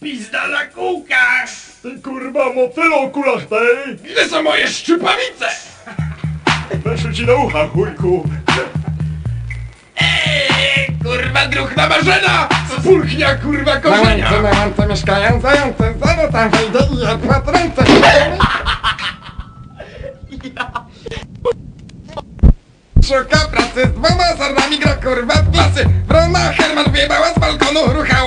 Pizda na kółkach! Ty kurwa motylo kulasz tej! Gdzie są moje szczypawice? Weszły ci na ucha, chujku! Eee, kurwa druhna marzena! Spulchnia kurwa korzenia! Zające, zające mieszkają, zające, zaraz tam wejdę i je potrącę. Szuka pracy z dwoma sarnami gra kurwa w klasy Wrona Herman wjebała z balkonu, ruchała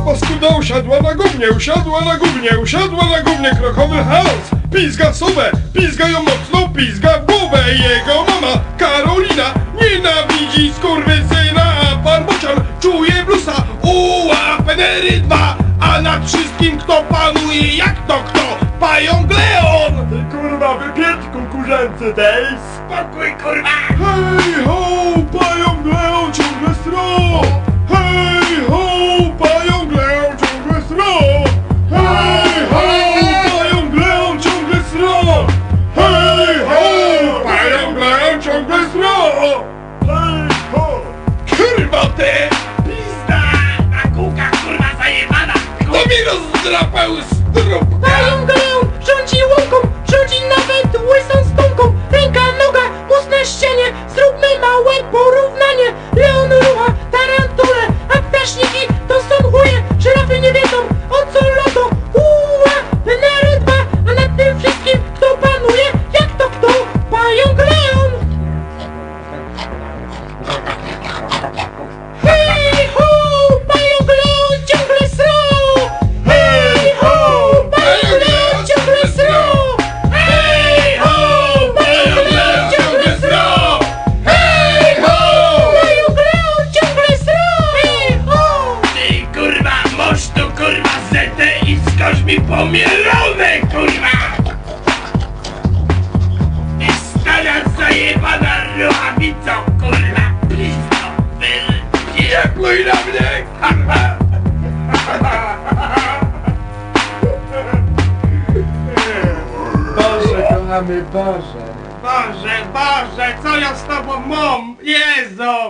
paskuda usiadła na gównie, usiadła na gównie, usiadła na gównie, krokowy chaos! Pizga sumę, pizga ją mocno, pizga w głowę jego mama Karolina nienawidzi skurwysyna, a pan Bocian czuje blusa, uła, penery dwa, a nad wszystkim kto panuje, jak to kto? Pająk Leon! Ty kurwa wypięć kukurzęcy tej! Spokój rozdrapał strupka? Pająk Leon rządzi łąką, rządzi nawet łysą stonką Ręka, noga, ust na ścianie, zróbmy małe porównanie Leon rucha tarantule, a ptaszniki to są chuje Żyrafy nie wiedzą o co loto, uła, Venery dwa A nad tym wszystkim kto panuje, jak to kto? Pająk Leon! Pomielone kurwa! Ty stara zajebana ruchawico kurwa! Pizdo, wypiepluj na mnie kurwa! Boże, kochamy Boże. Boże, Boże, co ja z tobą mam? Jezu!